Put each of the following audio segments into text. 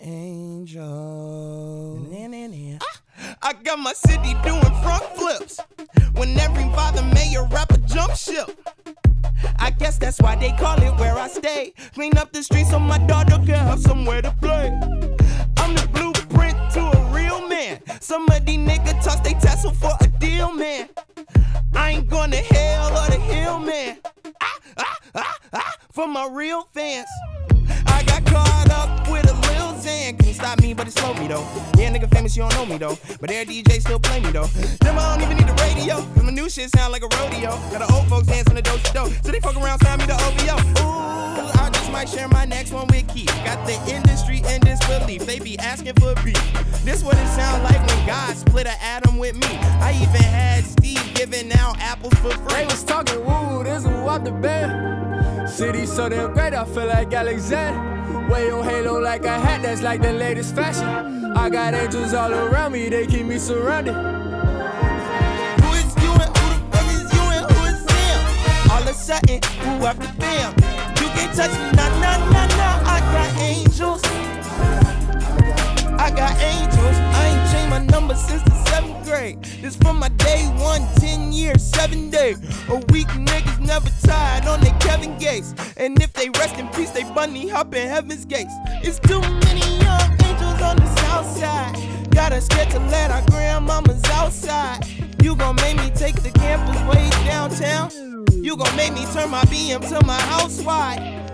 angel. I got my city doing front flips. When every father mayor rapper jump ship. I guess that's why they call it where I stay. Clean up the streets so my daughter can have somewhere to play. I'm the blueprint to a real man. Some of these niggas toss they tassel for a deal, man. I ain't going to hell or the hill, man. Ah, ah, ah, ah, for my real fans. But it slowed me though. Yeah, nigga famous, you don't know me though. But their DJ still play me though. Them I don't even need the radio. Cause my new shit sound like a rodeo. Got the old folks dancing the dope dope. So they fuck around, sign me the OVO. Ooh, I just might share my next one with Keith. Got the industry in disbelief. They be asking for beef. This what it sound like when God split an atom with me. I even had Steve giving out apples for free. They was talking woo, this who up the band. City so damn great, I feel like Alexander. Wear your halo like a hat, that's like the latest fashion. I got angels all around me, they keep me surrounded. Who is you and who the fuck is you and who is them? All of a sudden, who after them? You can't touch me, nah, nah, nah, nah. I got angels. I got angels. I ain't changed my number since the seventh grade. This from my day one, 10 years, seven days. A week niggas never tired on their Kevin Gates. And if they rest in peace, they bunny hop in heaven's gates. It's too many young angels on the south side. Got us scared to let our grandmamas outside. You gon' make me take the campus way downtown. You gon' make me turn my BM to my house wide.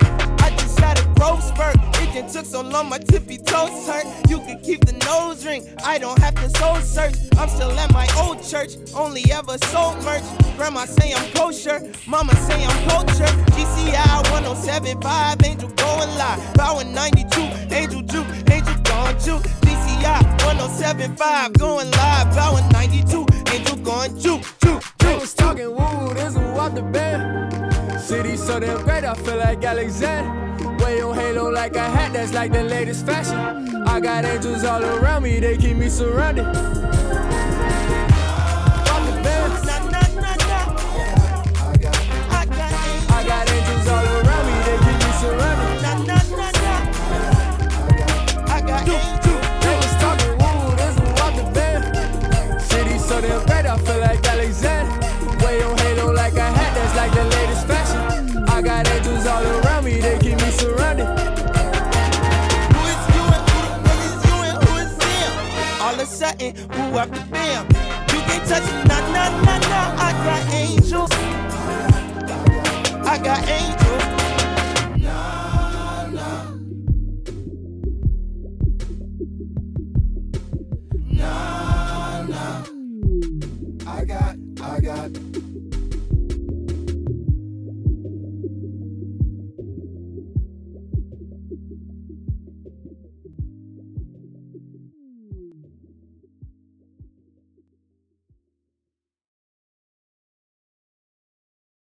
Growth spurt. It just took so long, my tippy toes hurt. You can keep the nose ring. I don't have to soul search. I'm still at my old church. Only ever sold merch. Grandma say I'm kosher. Mama say I'm culture. GCI 1075. Angel going live. Power 92. Angel Juke. Angel gone juke. GCI 1075. Going live. Power 92. Angel gone juke. Juke. Juke. was talking woo, this who up the band. City so damn great, I feel like Alexander. Your halo like a hat, that's like the latest fashion. I got angels all around me, they keep me surrounded. a setting. Who up the bam? You can't touch me, nah, nah, nah, nah. I got angels. I got angels. I got, I got.